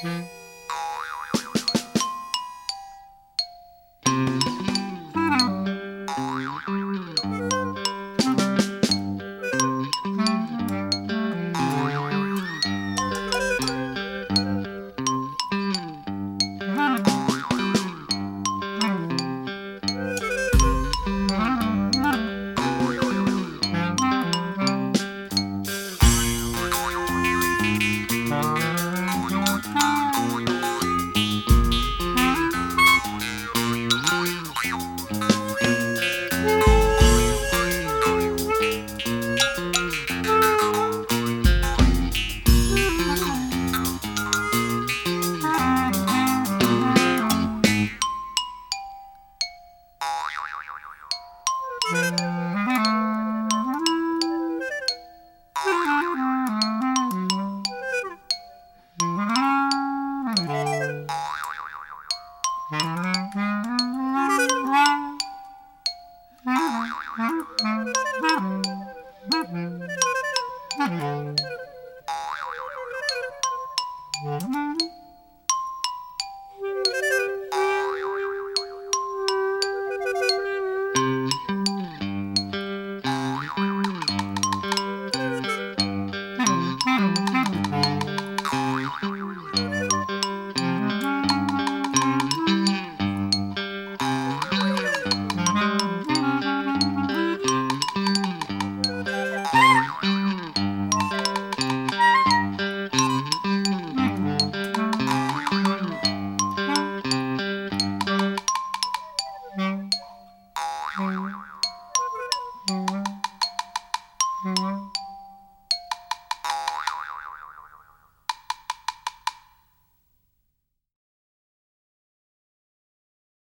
Mm-hmm. Mm-hmm. Mm-hmm.